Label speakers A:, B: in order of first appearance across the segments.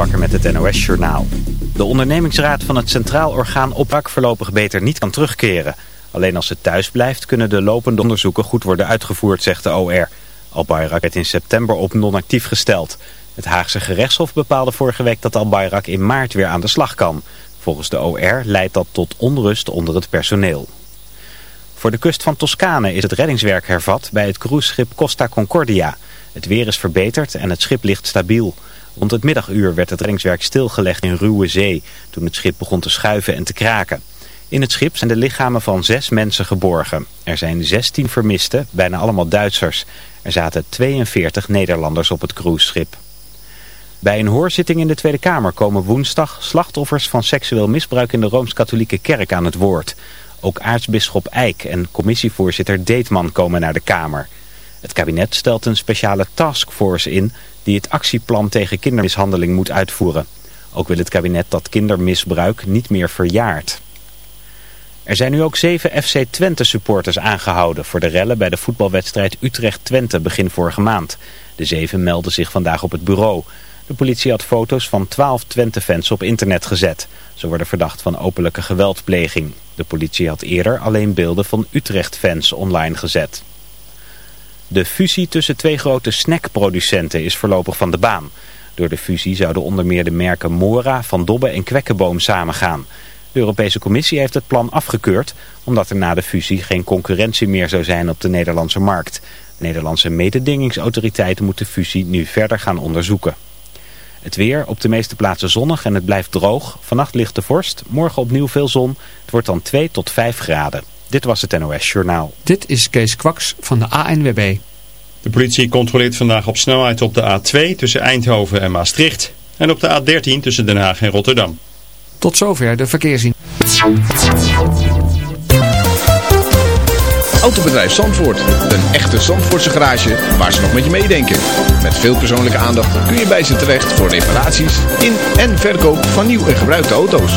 A: Met het NOS Journaal. De ondernemingsraad van het Centraal Orgaan Oppak voorlopig beter niet kan terugkeren. Alleen als het thuis blijft kunnen de lopende onderzoeken goed worden uitgevoerd, zegt de OR. Al-Bayrak werd in september op non-actief gesteld. Het Haagse gerechtshof bepaalde vorige week dat Al-Bayrak in maart weer aan de slag kan. Volgens de OR leidt dat tot onrust onder het personeel. Voor de kust van Toscane is het reddingswerk hervat bij het cruiseschip Costa Concordia. Het weer is verbeterd en het schip ligt stabiel. Rond het middaguur werd het reddingswerk stilgelegd in ruwe zee... toen het schip begon te schuiven en te kraken. In het schip zijn de lichamen van zes mensen geborgen. Er zijn 16 vermisten, bijna allemaal Duitsers. Er zaten 42 Nederlanders op het cruiseschip. Bij een hoorzitting in de Tweede Kamer komen woensdag slachtoffers van seksueel misbruik in de Rooms-Katholieke Kerk aan het woord. Ook aartsbisschop Eijk en commissievoorzitter Deetman komen naar de Kamer. Het kabinet stelt een speciale taskforce in die het actieplan tegen kindermishandeling moet uitvoeren. Ook wil het kabinet dat kindermisbruik niet meer verjaart. Er zijn nu ook zeven FC Twente supporters aangehouden voor de rellen bij de voetbalwedstrijd Utrecht-Twente begin vorige maand. De zeven melden zich vandaag op het bureau. De politie had foto's van twaalf Twente-fans op internet gezet. Ze worden verdacht van openlijke geweldpleging. De politie had eerder alleen beelden van Utrecht-fans online gezet. De fusie tussen twee grote snackproducenten is voorlopig van de baan. Door de fusie zouden onder meer de merken Mora, Van Dobbe en Kwekkenboom samengaan. De Europese Commissie heeft het plan afgekeurd... omdat er na de fusie geen concurrentie meer zou zijn op de Nederlandse markt. Nederlandse mededingingsautoriteiten moeten de fusie nu verder gaan onderzoeken. Het weer op de meeste plaatsen zonnig en het blijft droog. Vannacht ligt de vorst, morgen opnieuw veel zon. Het wordt dan 2 tot 5 graden. Dit was het NOS Journaal.
B: Dit is Kees Kwaks van de ANWB.
C: De politie controleert vandaag op snelheid op de A2 tussen Eindhoven en Maastricht. En op de A13 tussen Den Haag en Rotterdam.
B: Tot zover de verkeerszien.
D: Autobedrijf Zandvoort. Een echte Zandvoortse garage waar ze nog met je meedenken. Met veel persoonlijke aandacht kun je bij ze terecht voor reparaties in en verkoop van nieuw en gebruikte auto's.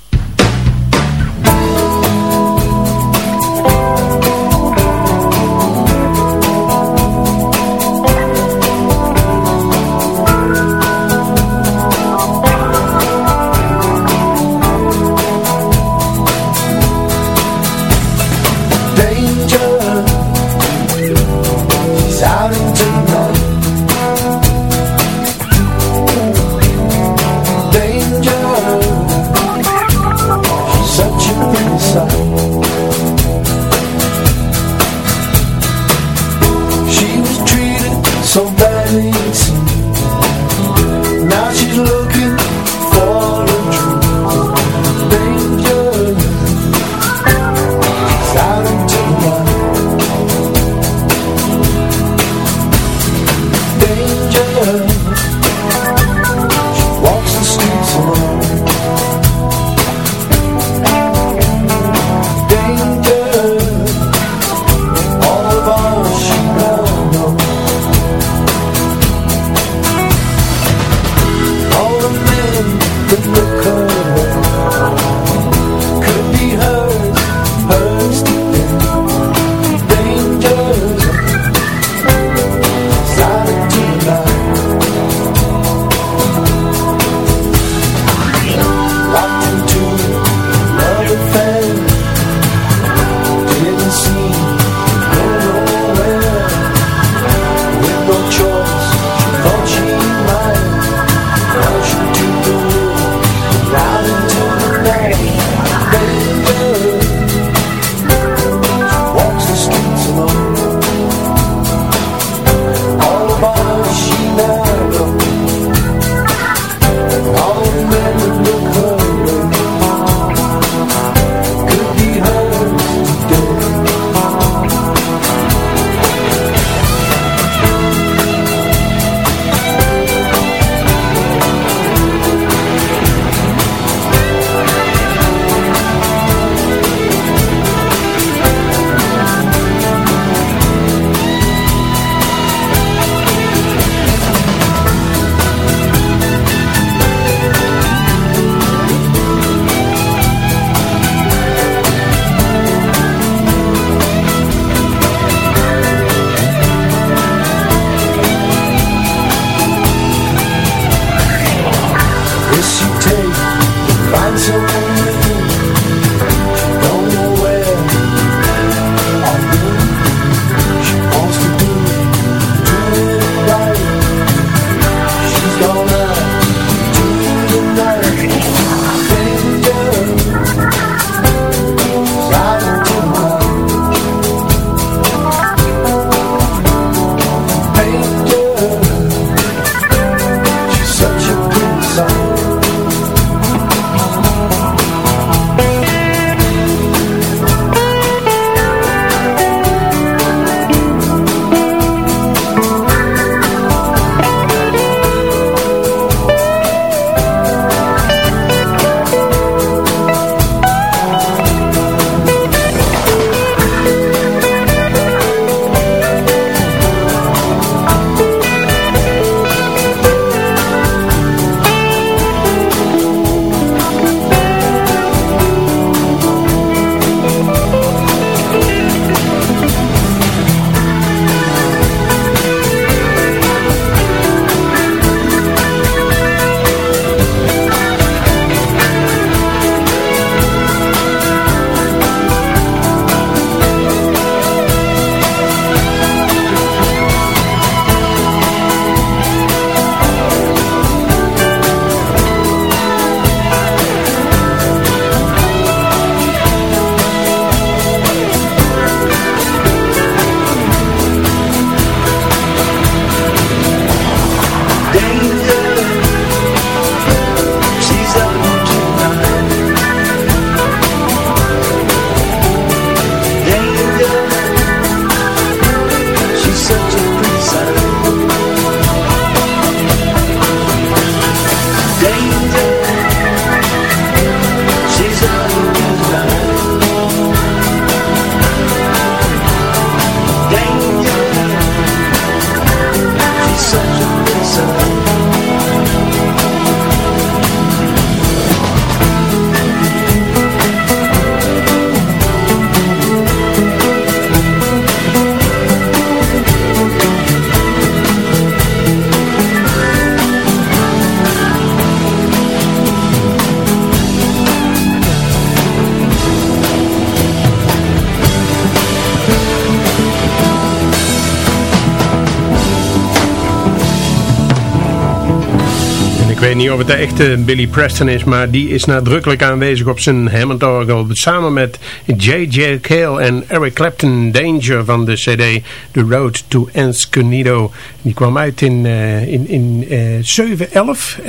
E: Of het de echte Billy Preston is, maar die is nadrukkelijk aanwezig op zijn Hammond orgel. Samen met J.J. Cale en Eric Clapton Danger van de cd The Road to Ensconito. Die kwam uit in, uh, in, in uh, 7-11, 11-7,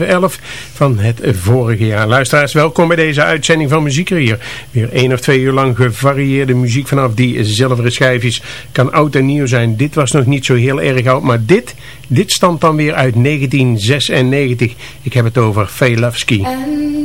E: 7-11 van het vorige jaar. Luisteraars, welkom bij deze uitzending van Muziek hier. Weer één of twee uur lang gevarieerde muziek vanaf die zilveren schijfjes. Kan oud en nieuw zijn. Dit was nog niet zo heel erg oud, maar dit, dit stamt dan weer uit 1996. Ik heb het over. And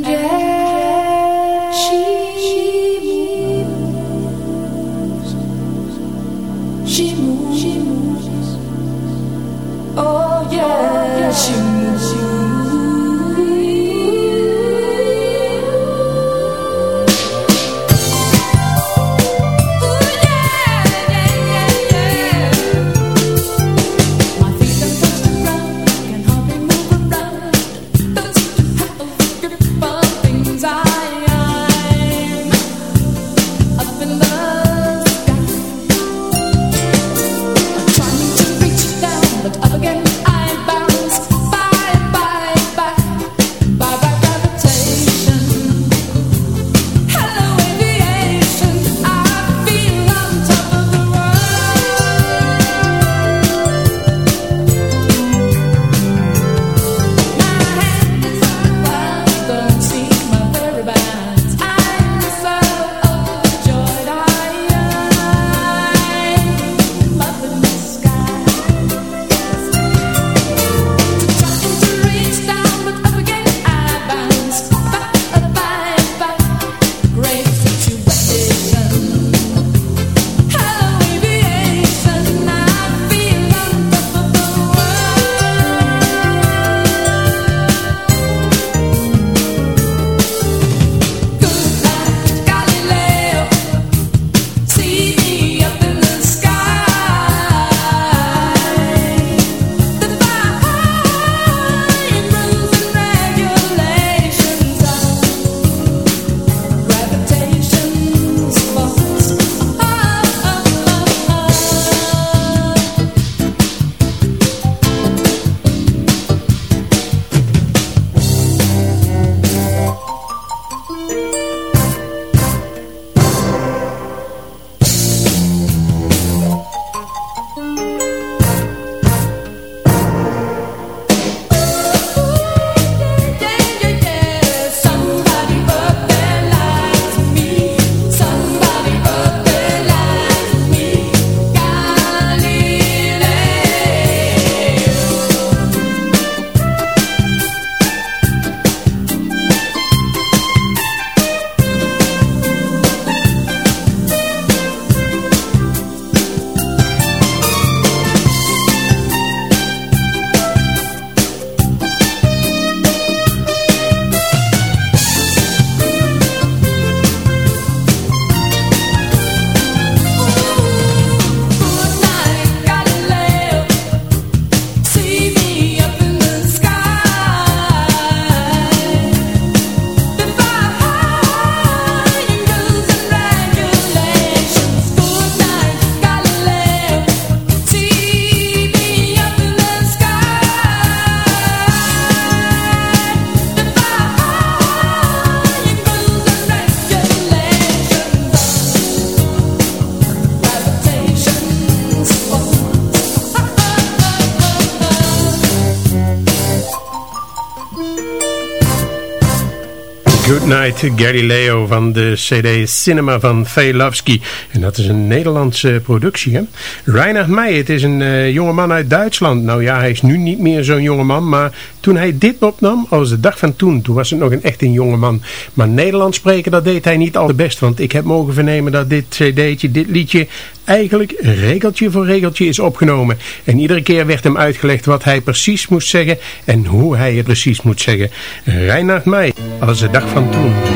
F: night.
E: Goodnight Galileo van de CD Cinema van Velofsky. En dat is een Nederlandse productie. Hè? Reinhard Meij, het is een uh, jongeman uit Duitsland. Nou ja, hij is nu niet meer zo'n jongeman. Maar toen hij dit opnam, als de dag van toen, toen was het nog een echt een jongeman. Maar Nederlands spreken, dat deed hij niet al te best. Want ik heb mogen vernemen dat dit cd'tje, dit liedje eigenlijk regeltje voor regeltje is opgenomen. En iedere keer werd hem uitgelegd wat hij precies moest zeggen en hoe hij het precies moet zeggen. Reinhard Meij, als de dag van toen.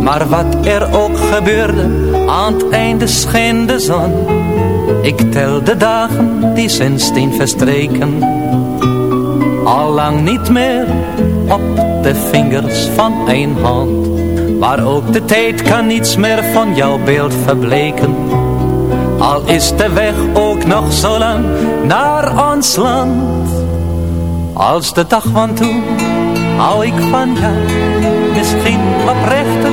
F: Maar wat er ook gebeurde, aan het einde scheen de zon. Ik tel de dagen die sindsdien verstreken. Allang niet meer op de vingers van één hand. Maar ook de tijd kan niets meer van jouw beeld verbleken. Al is de weg ook nog zo lang naar ons land. Als de dag van toen hou ik van jou. Misschien oprechter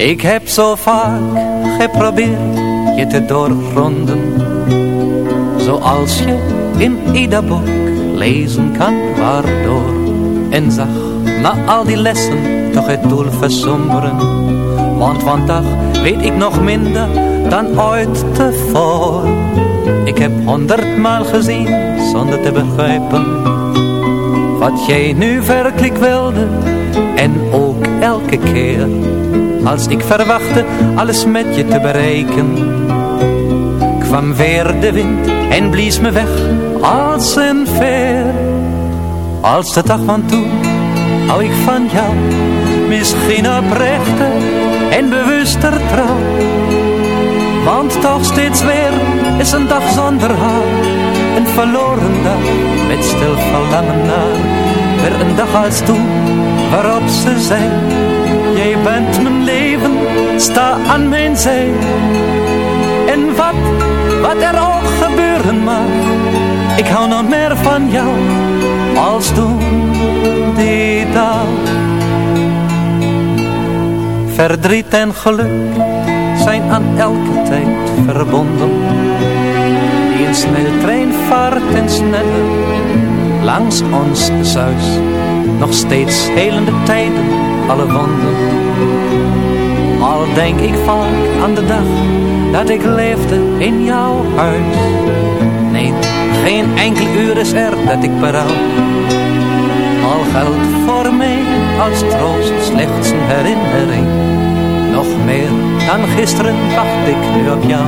F: Ik heb zo vaak geprobeerd je te doorgronden. Zoals je in ieder boek lezen kan waardoor. En zag na al die lessen toch het doel versomberen. Want vandaag weet ik nog minder dan ooit tevoren. Ik heb honderdmaal gezien zonder te begrijpen Wat jij nu werkelijk wilde En ook elke keer Als ik verwachtte alles met je te bereiken Kwam weer de wind en blies me weg als een veer Als de dag van toen hou ik van jou Misschien oprechter en bewuster trouw Want toch steeds weer is een dag zonder haar. Een verloren dag met stil verlangen naar. Weer een dag als toen waarop ze zei. Bent mijn leven, sta aan mijn zij. En wat, wat er ook gebeuren mag. Ik hou nog meer van jou als toen die dag. Verdriet en geluk zijn aan elke tijd verbonden een snelle trein vaart en sneller langs ons zuis. Nog steeds helende tijden, alle wonden. Al denk ik vaak aan de dag dat ik leefde in jouw huis. Nee, geen enkel uur is er dat ik berouw. Al geldt voor mij als troost slechts een herinnering. Nog meer dan gisteren wacht ik nu op jou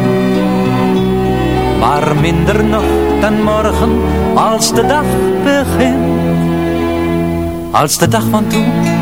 F: maar minder nog dan morgen als de dag begint. Als de dag van toen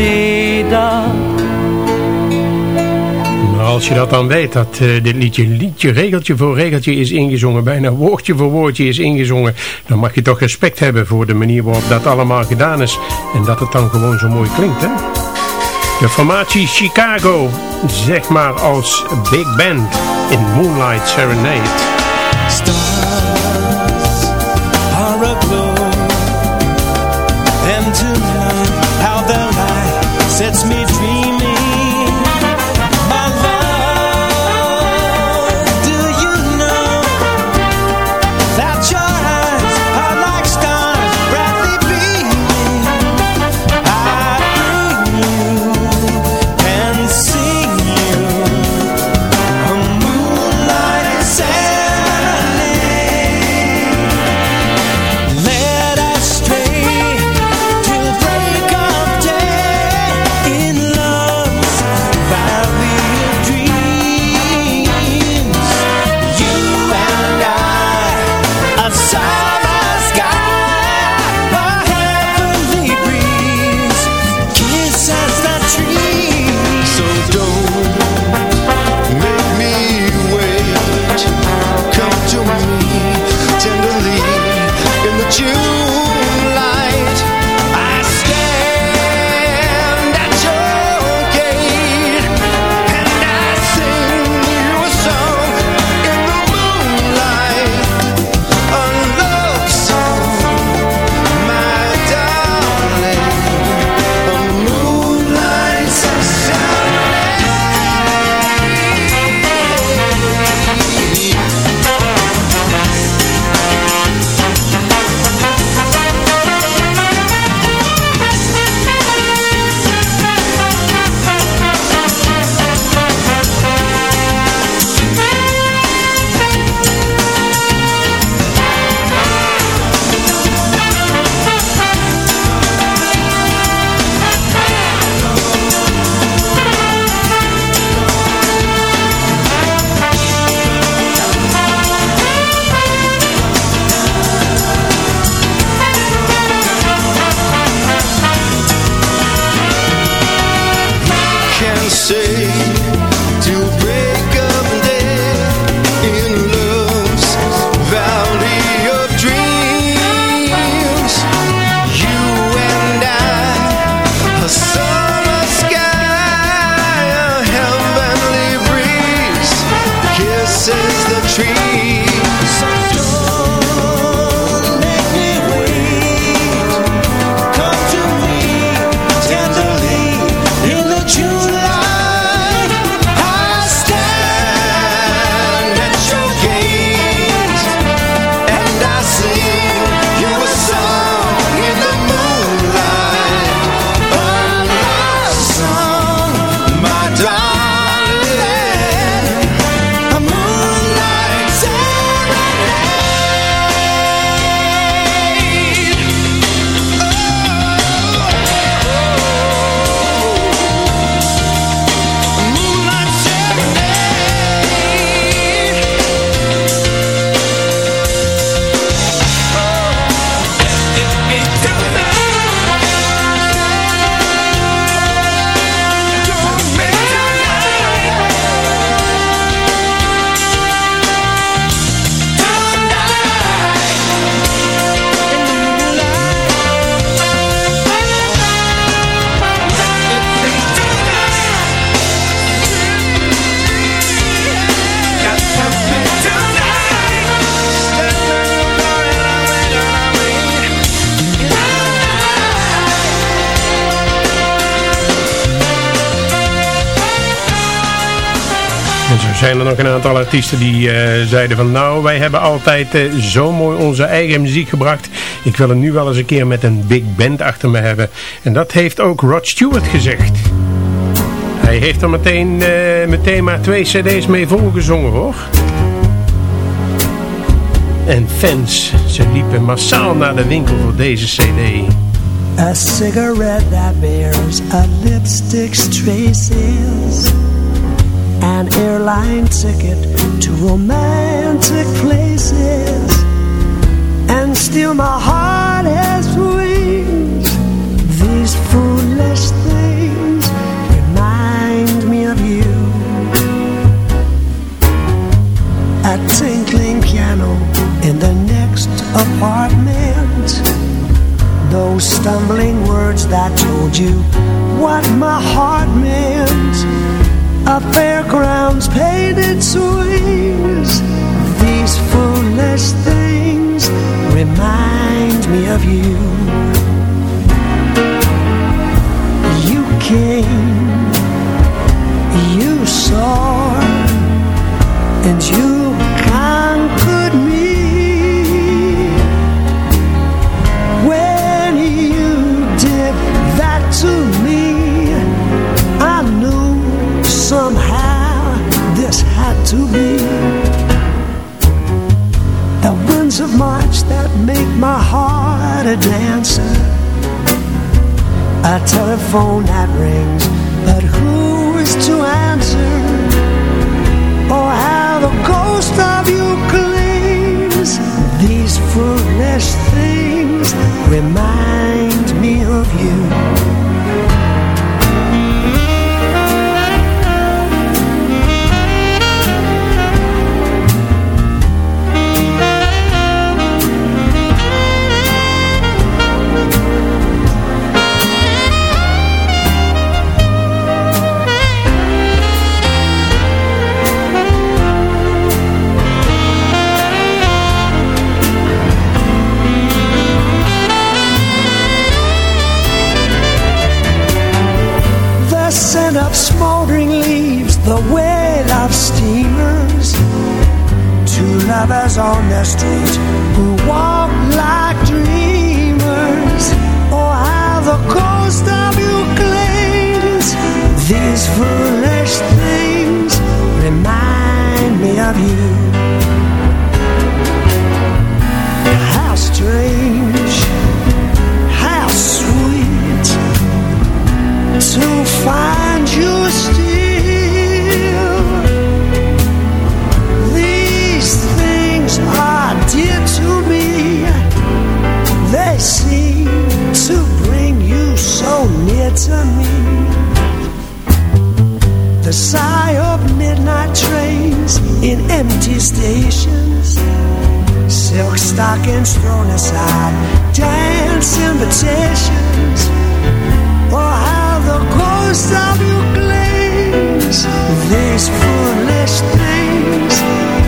F: die dag.
E: als je dat dan weet, dat uh, dit liedje, liedje regeltje voor regeltje is ingezongen, bijna woordje voor woordje is ingezongen, dan mag je toch respect hebben voor de manier waarop dat allemaal gedaan is. En dat het dan gewoon zo mooi klinkt, hè? De formatie Chicago, zeg maar als big band in Moonlight Serenade.
G: Stars
E: zijn er nog een aantal artiesten die uh, zeiden van nou, wij hebben altijd uh, zo mooi onze eigen muziek gebracht. Ik wil er nu wel eens een keer met een big band achter me hebben. En dat heeft ook Rod Stewart gezegd. Hij heeft er meteen, uh, meteen maar twee cd's mee volgezongen hoor. En fans, ze liepen massaal naar de winkel voor deze cd.
H: A cigarette that bears a lipstick's traces an airline ticket to romantic places. And still my heart has wings These foolish things remind me of you. A tinkling piano in the next apartment. Those stumbling words that told you what my heart meant. A fairground's painted swings. These foolish things remind me of you. You came, you saw, and you somehow this had to be. The winds of March that make my heart a dancer. A telephone that rings, but who is to answer? Oh, how the ghost of you clings. These foolish things remind me of you. Lovers on the street who walk like dreamers. Oh, how the coast of you clings. These foolish things remind me of you. How strange, how sweet to find you To bring you so near to me. The sigh of midnight trains in empty stations. Silk stockings thrown aside, dance invitations. Oh, how the of you. These foolish things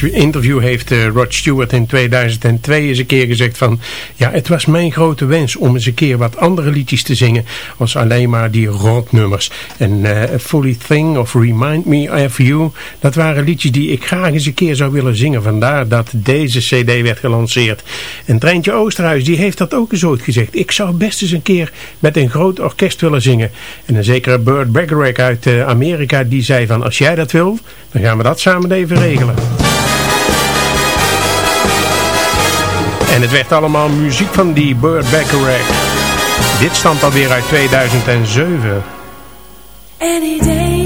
E: Het interview heeft eh, Rod Stewart in 2002 eens een keer gezegd van... Ja, het was mijn grote wens om eens een keer wat andere liedjes te zingen... als alleen maar die rotnummers. En eh, A Fully Thing of Remind Me of You... dat waren liedjes die ik graag eens een keer zou willen zingen. Vandaar dat deze cd werd gelanceerd. En Treintje Oosterhuis die heeft dat ook eens ooit gezegd. Ik zou best eens een keer met een groot orkest willen zingen. En een zekere Burt Bacharach uit eh, Amerika die zei van... als jij dat wil, dan gaan we dat samen even regelen. En het werd allemaal muziek van die Burt Bacharach. Dit stamt alweer uit 2007.
I: Any day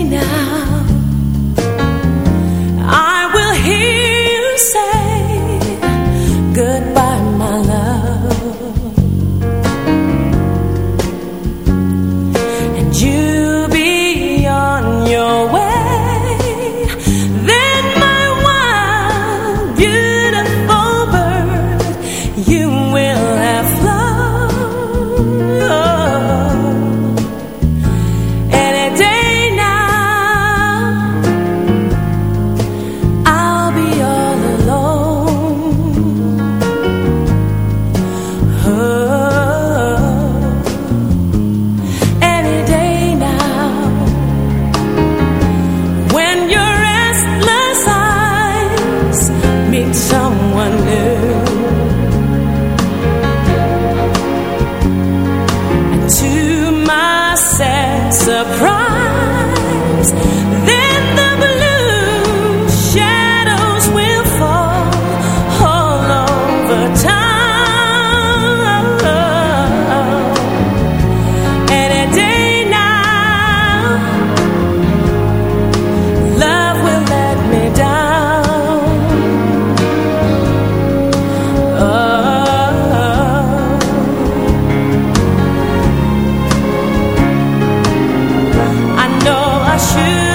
I: shoes.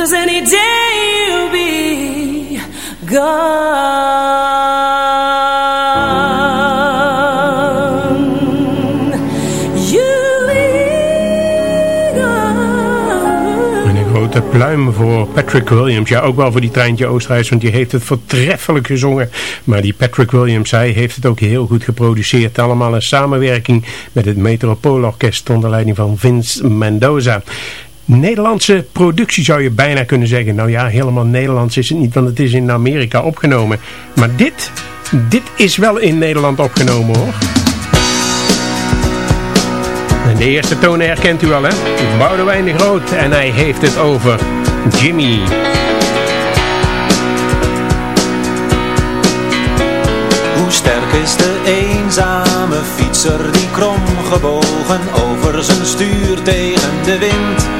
I: Cause any day be
E: een grote pluim voor Patrick Williams. Ja, ook wel voor die treintje Oosterhuis, want die heeft het voortreffelijk gezongen. Maar die Patrick Williams, hij heeft het ook heel goed geproduceerd. Allemaal een samenwerking met het Metropoolorkest onder leiding van Vince Mendoza. Nederlandse productie zou je bijna kunnen zeggen. Nou ja, helemaal Nederlands is het niet, want het is in Amerika opgenomen. Maar dit, dit is wel in Nederland opgenomen hoor. En de eerste toon herkent u al hè? Boudewijn de Groot en hij heeft het over Jimmy.
J: Hoe sterk is de eenzame fietser die kromgebogen over zijn stuur tegen de wind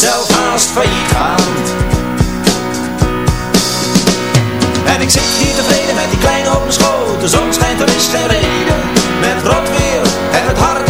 J: zelf haast failliet gaand. En ik zit hier tevreden met die kleine open schoot, de zon schijnt, er is geen reden. Met rot weer en het harde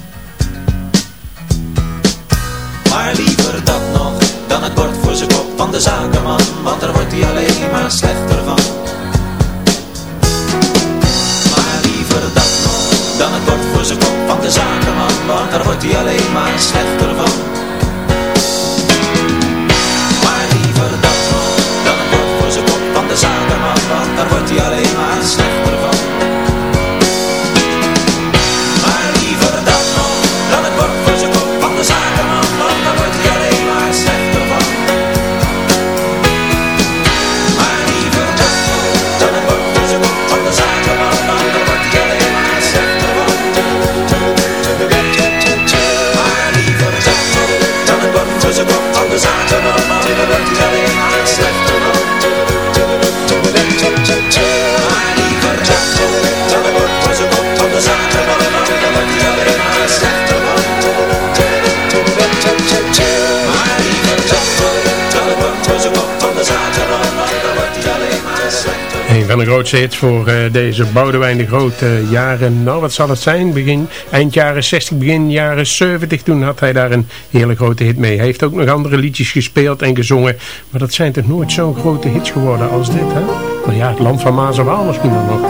E: Voor eh, deze Boudewijn de Groot eh, jaren, nou wat zal het zijn, begin, eind jaren 60, begin jaren 70, toen had hij daar een hele grote hit mee. Hij heeft ook nog andere liedjes gespeeld en gezongen, maar dat zijn toch nooit zo'n grote hits geworden als dit, hè? Nou ja, het land van Maas en Waal misschien dan nog.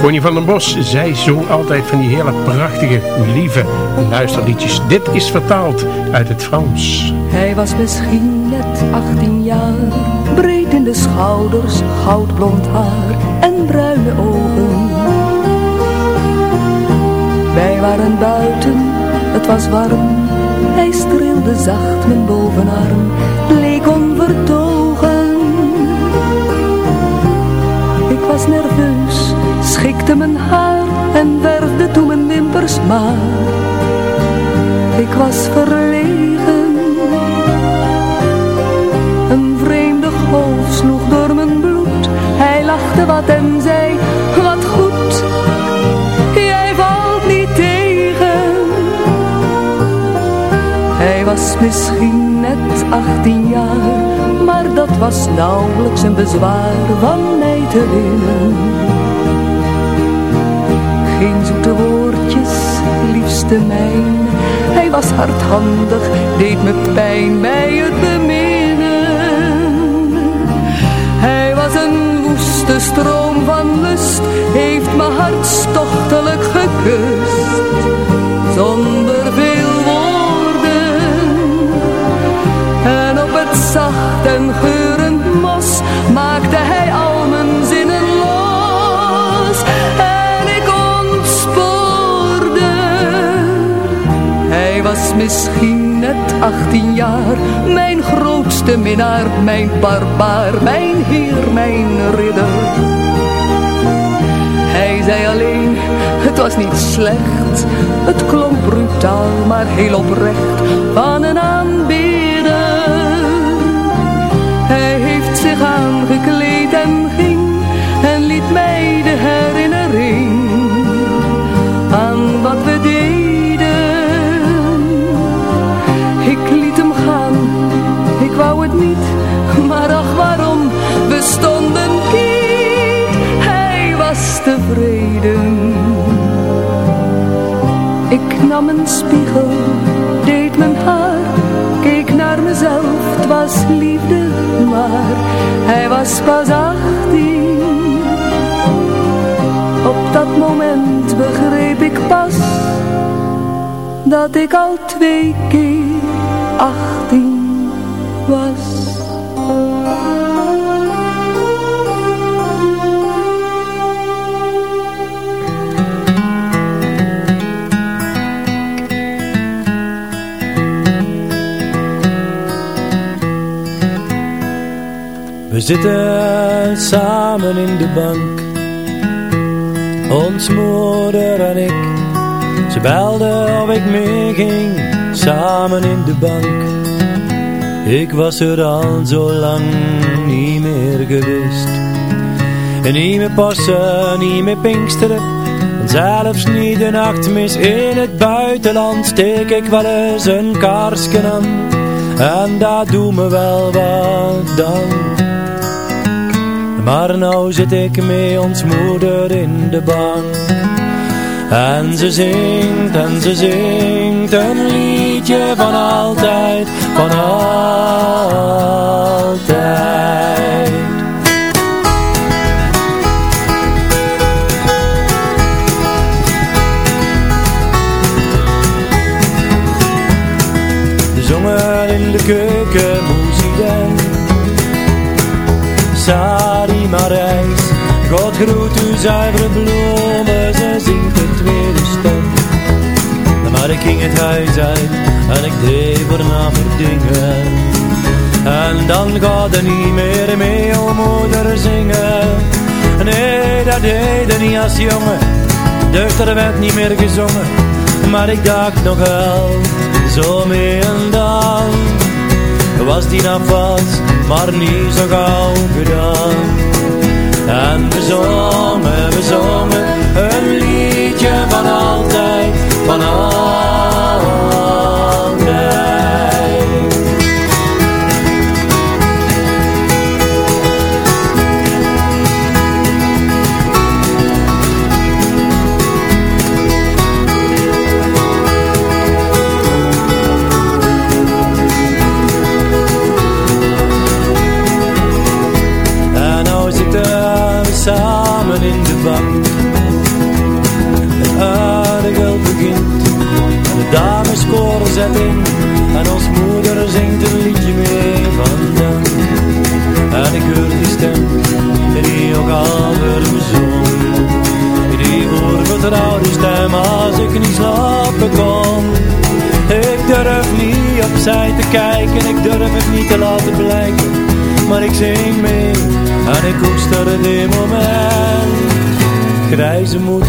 E: Connie van den Bos, zij zong altijd van die hele prachtige, lieve luisterliedjes. Dit is vertaald uit het Frans.
K: Hij was misschien net 18 jaar, de schouders, goudblond haar en bruine ogen. Wij waren buiten, het was warm, hij streelde zacht mijn bovenarm, leek onvertogen. Ik was nerveus, schikte mijn haar en verfde toen mijn wimpers maar. Ik was verlegen. Wat en zei, wat goed. Jij valt niet tegen. Hij was misschien net 18 jaar, maar dat was nauwelijks een bezwaar van mij te winnen. Geen zoete woordjes, liefste mijn. Hij was hardhandig, deed me pijn bij het beminnen. Woeste stroom van lust, heeft me hartstochtelijk gekust. Zonder veel woorden. En op het zacht en geurend mos maakte hij al mijn zinnen los. En ik ontspoorde. Hij was misschien net 18 jaar, mijn grootste minnaar, mijn barbaar, mijn heer, mijn ridder. Hij zei alleen, het was niet slecht, het klonk brutaal, maar heel oprecht van een aanbidder. Hij heeft zich aangekleed Ik nam een spiegel, deed mijn haar, keek naar mezelf, het was liefde, maar hij was pas achttien. Op dat moment begreep ik pas dat ik al twee keer achttien was.
F: Zitten samen in de bank. Ons moeder en ik Ze belde of ik meeging Samen in de bank. Ik was er al zo lang niet meer geweest. En niet meer passen, niet meer pinksteren. En zelfs niet de nachtmis in het buitenland Steek ik wel eens een kaarsje aan. En dat doet me wel wat dan maar nou zit ik mee ons moeder in de bank. En ze zingt en ze zingt een liedje van altijd, van altijd. De zongen in de keuken Marijs. God groet uw zuivere bloemen, ze zingt de tweede stem. Maar ik ging het huis uit en ik deed voornamer dingen. En dan gaat er niet meer mee om moeder zingen. Nee, dat deed er niet als jongen, dus er werd niet meer gezongen. Maar ik dacht nog wel, zo mee en dan was die nafas, maar niet zo gauw gedaan. En we zongen, we zongen een liedje van altijd, van altijd. Opzij kijken, ik durf het niet te laten blijken. Maar ik zing mee en ik koester het moment. Grijze moeder,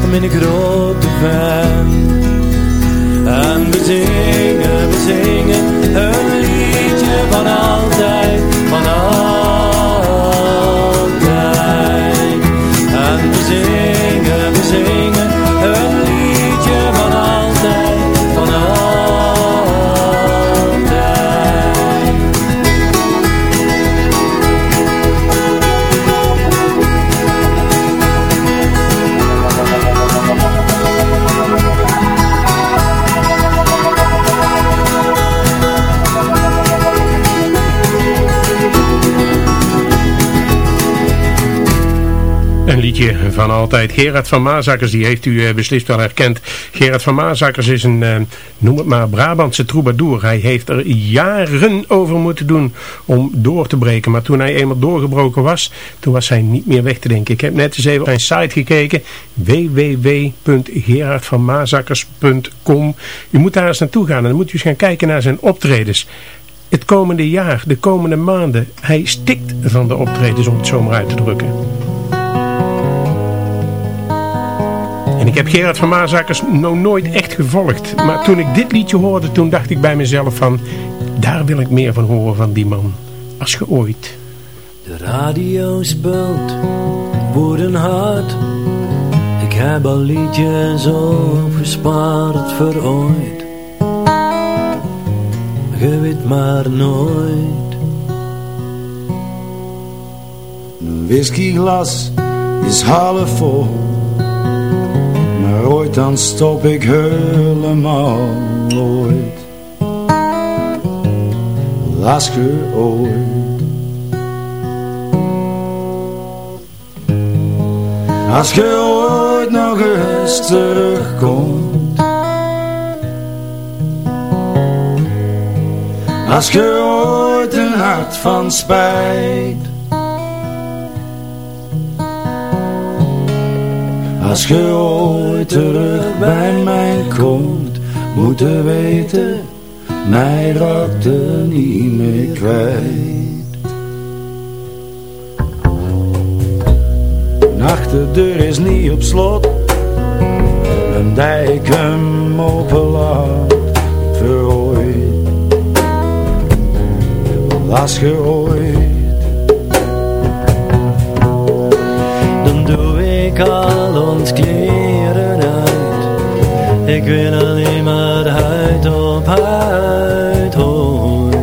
F: dan ben ik grote fan. En we zingen, we zingen een liedje van altijd, van altijd.
E: Gerard van Maasakkers, die heeft u eh, beslist wel herkend. Gerard van Maasakkers is een, eh, noem het maar, Brabantse troubadour. Hij heeft er jaren over moeten doen om door te breken. Maar toen hij eenmaal doorgebroken was, toen was hij niet meer weg te denken. Ik heb net eens even op zijn site gekeken. www.gerardvanmaasakkers.com U moet daar eens naartoe gaan en dan moet u eens gaan kijken naar zijn optredens. Het komende jaar, de komende maanden, hij stikt van de optredens om het zo maar uit te drukken. Ik heb Gerard van Maasakkers nog nooit echt gevolgd. Maar toen ik dit liedje hoorde, toen dacht ik bij mezelf van... Daar wil ik meer van horen van die man. Als ge ooit.
F: De radio speelt woedenhard. Ik heb al liedjes opgespaard voor ooit. Je maar nooit.
L: Een whiskyglas is half vol. Maar ooit dan stop ik helemaal nooit. Als ooit. Als je ooit nog eens terugkomt. Als je ooit een hart van spijt. Als je ooit terug bij mij komt, moet je weten, mij raakt er niet meer kwijt. Een achterdeur is niet op slot, een dijk hem open laat, voor ooit. Als je ooit
F: ik al ons kleren uit. Ik wil alleen maar huid op huid ooit.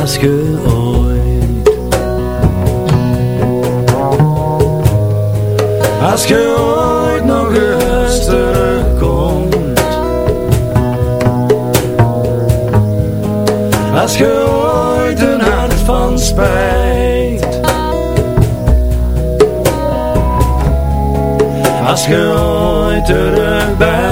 F: Als ge ooit.
L: Als je ooit nog eens terugkomt Als je ooit een hart van spijt Als je ooit terug bij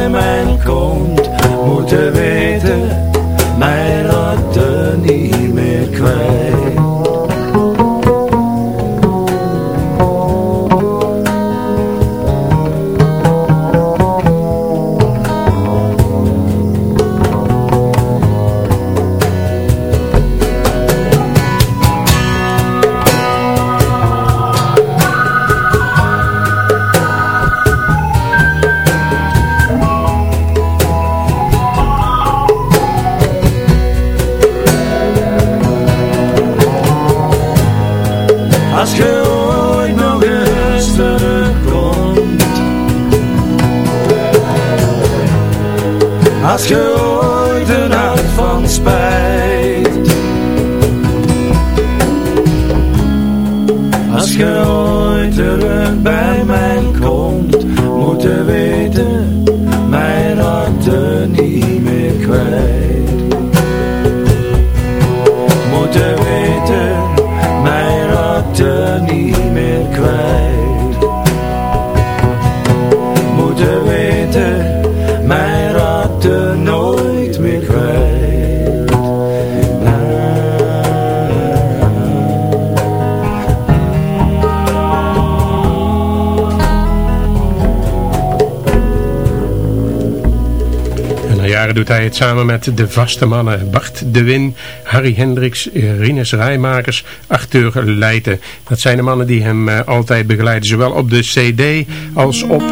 E: doet hij het samen met de vaste mannen Bart de Win, Harry Hendricks, Rines Rijmakers, Arthur Leijten. Dat zijn de mannen die hem uh, altijd begeleiden, zowel op de cd als op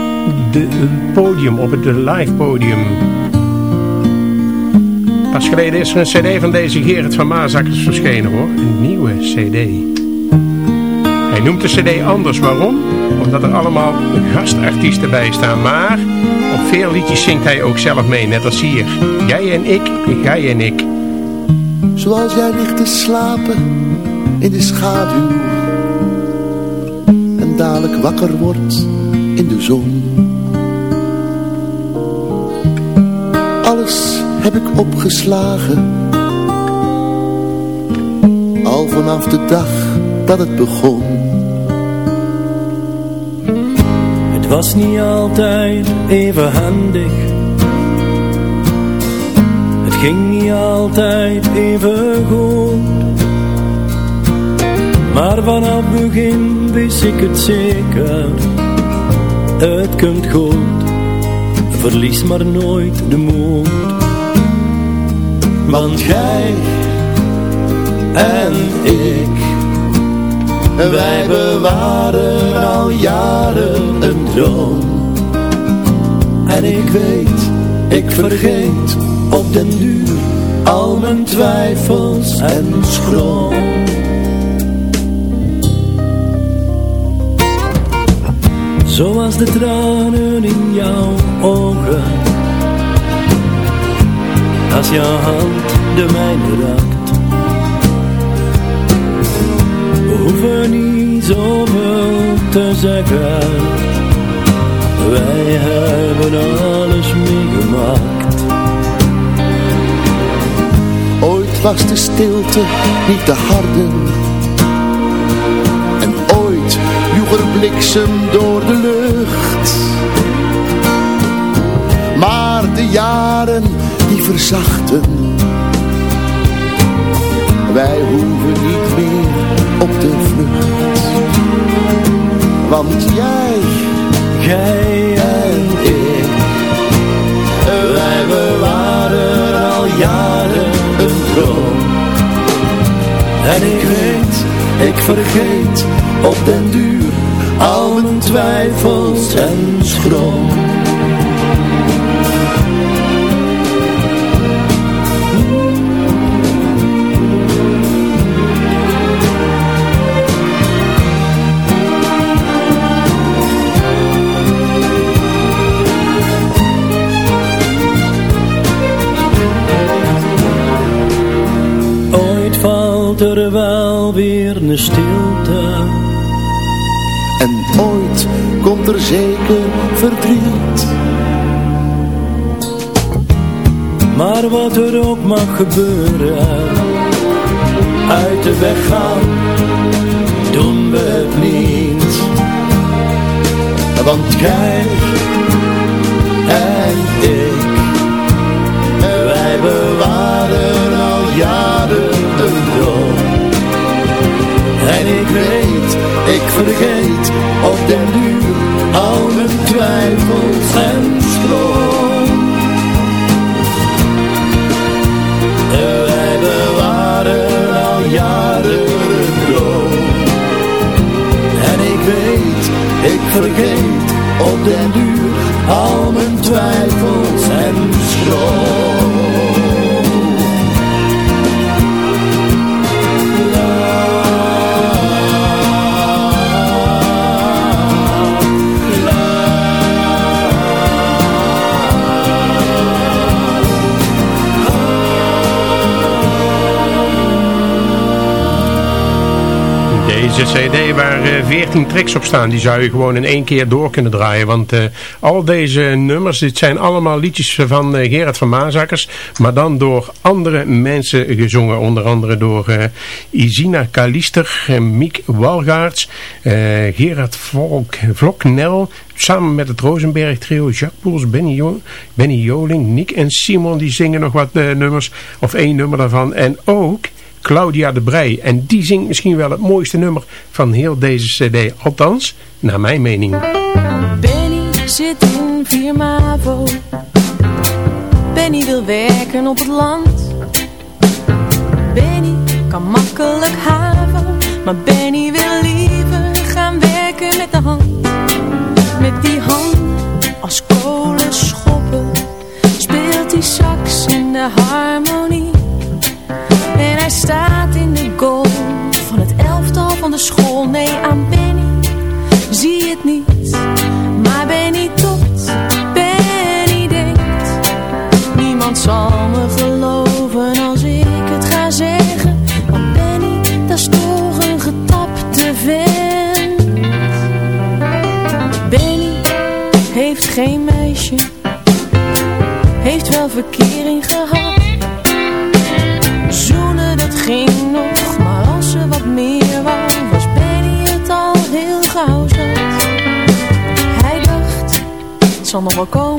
E: het podium, op het live podium. Pas geleden is er een cd van deze Gerrit van Maasakkers verschenen hoor, een nieuwe cd. Hij noemt de cd anders, waarom? Omdat er allemaal gastartiesten bij staan, maar op veel liedjes zingt hij ook zelf mee, net als hier. Jij en ik, jij en ik.
M: Zoals jij ligt te slapen in de schaduw. En dadelijk wakker wordt in de zon. Alles heb ik opgeslagen. Al vanaf de dag dat het begon
F: was niet altijd even handig. Het ging niet altijd even goed. Maar vanaf begin wist ik het zeker. Het komt goed. Verlies maar nooit de moed. Want jij en ik wij bewaren al jaren een En ik weet, ik vergeet op den duur Al mijn twijfels en schroom. Zoals de tranen in jouw ogen. Als jouw hand de mijne raakt. Hoeven niet zoveel te zeggen. Wij hebben alles meegemaakt.
M: Ooit was de stilte niet te harde. En ooit joeg er bliksem door de lucht. Maar de jaren die verzachten. Wij hoeven niet meer op de vlucht. Want jij,
F: jij en ik, wij bewaren al jaren een droom. En ik weet, ik vergeet op den duur al mijn twijfels en schroom. Stilte.
M: En ooit komt er zeker verdriet.
F: Maar wat er ook mag gebeuren, uit de weg gaan, doen we het niet. Want kijk, en ik, wij bewaren al jaren ik vergeet. Op den duur
E: 14 eh, tracks op staan, die zou je gewoon in één keer door kunnen draaien. Want uh, al deze nummers, dit zijn allemaal liedjes van uh, Gerard van Maasakkers. Maar dan door andere mensen gezongen. Onder andere door uh, Isina Kalister, Miek Walgaerts, Gerard Volk, Vloknel. Samen met het Rosenberg trio, Jacques Poels, Benny, Benny Joling, Nick en Simon. Die zingen nog wat nummers, of één nummer daarvan. En ook... Claudia de Brij. En die zingt misschien wel het mooiste nummer van heel deze cd. Althans, naar mijn mening.
I: Benny zit in Viermavo.
N: Benny wil werken op het land. Benny kan makkelijk haven. Maar Benny wil liever gaan werken met de hand. Met die hand als kolen schoppen. Speelt die sax in de harmonie de school, nee aan Benny zie het niet. Maar Benny tot, Benny denkt, niemand zal me geloven als ik het ga zeggen. Want Benny, dat is toch een getapte vent. Benny heeft geen meisje, heeft wel verkering gehad
I: zonder balkon.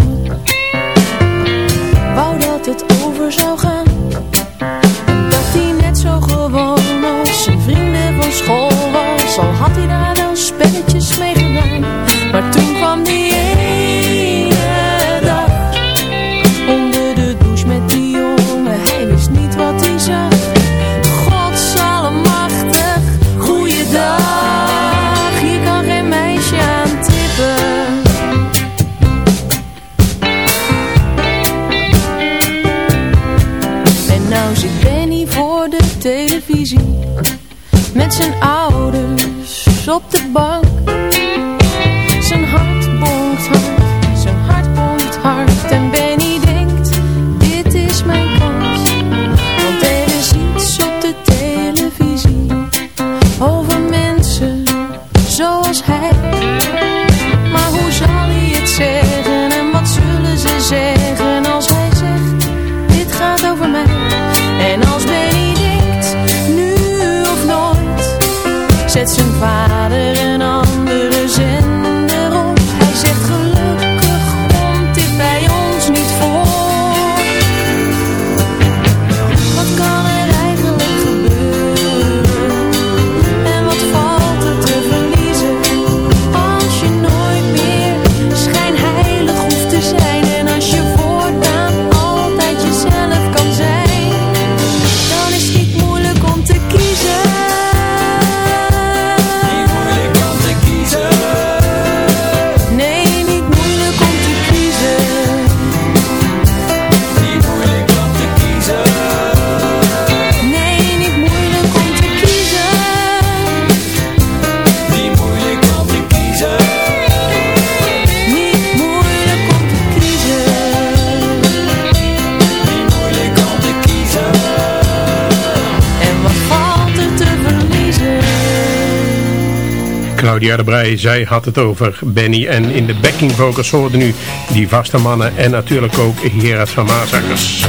I: jaar. Zij had het over Benny. En in de backing vocals hoorden nu die vaste mannen en natuurlijk ook Gerard van Maasakkers.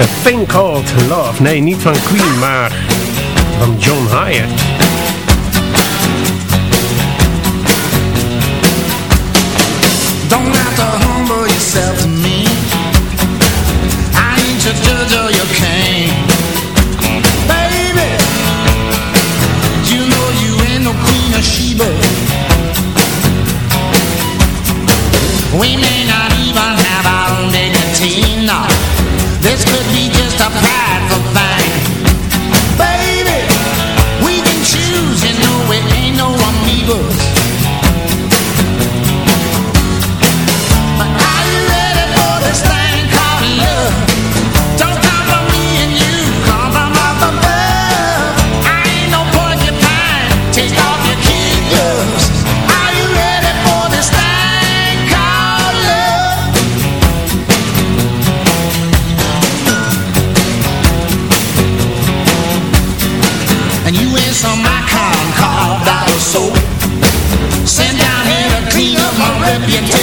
I: A Thing Called Love. Nee, niet van Queen, maar van John Hyatt.
G: Don't humble yourself to me. I your.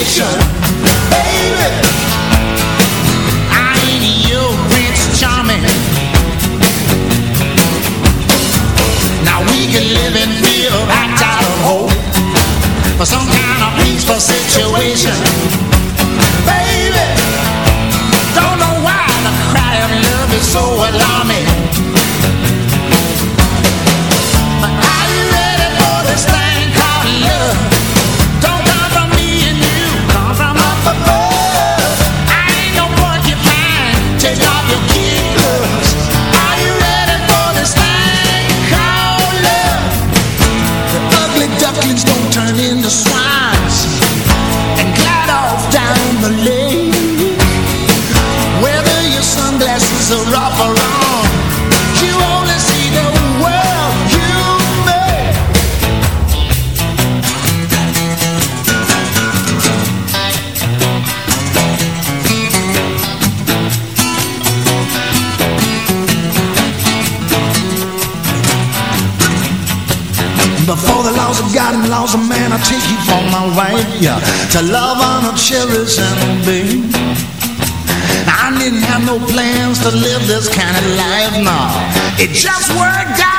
G: Nation To love, honor, cherish, and obey. I didn't have no plans to live this kind of life, no. It just worked out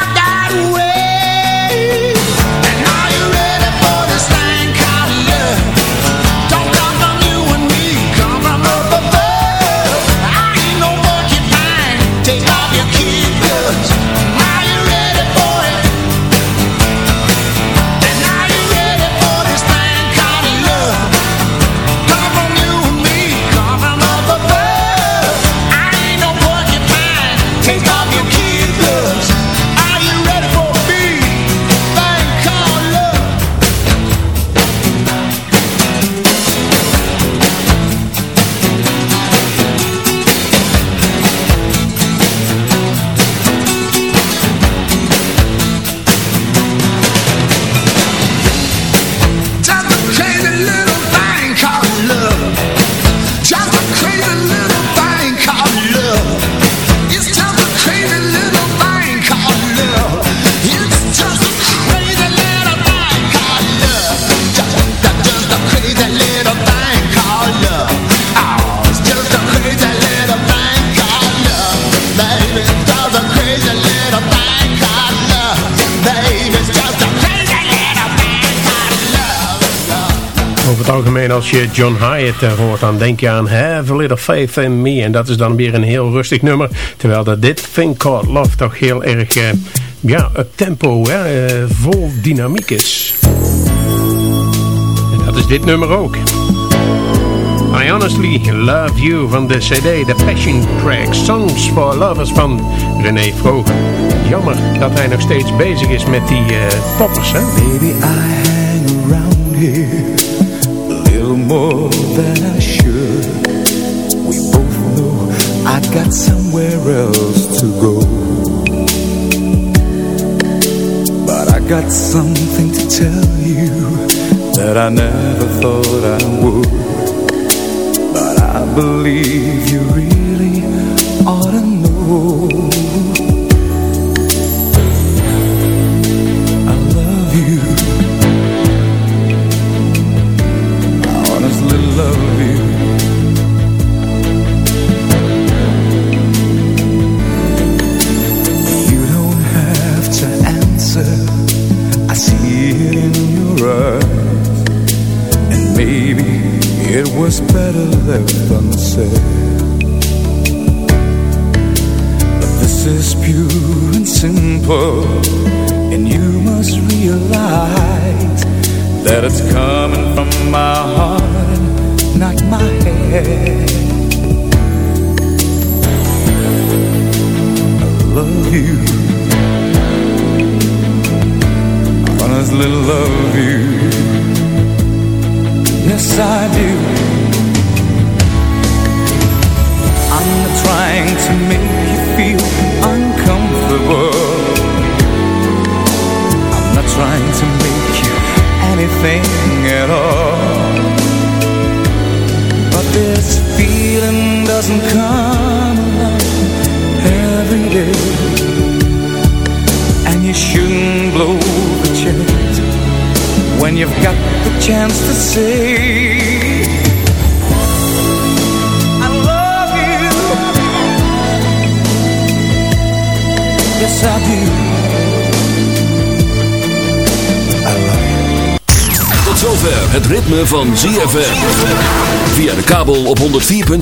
E: John Hyatt eh, hoort, dan denk je aan Have a Little Faith in Me. En dat is dan weer een heel rustig nummer. Terwijl dat dit Thing Called Love toch heel erg, eh, ja, up tempo, hè, eh, vol dynamiek is. En dat is dit nummer ook. I Honestly Love You van de CD The Passion Track Songs for Lovers van René Vroger. Jammer dat hij nog steeds bezig is met die poppers, hè?
O: Baby, I hang around here more than I should. We both know I got somewhere else to go. But I got something to tell you that I never thought I would. But I believe you really ought to know.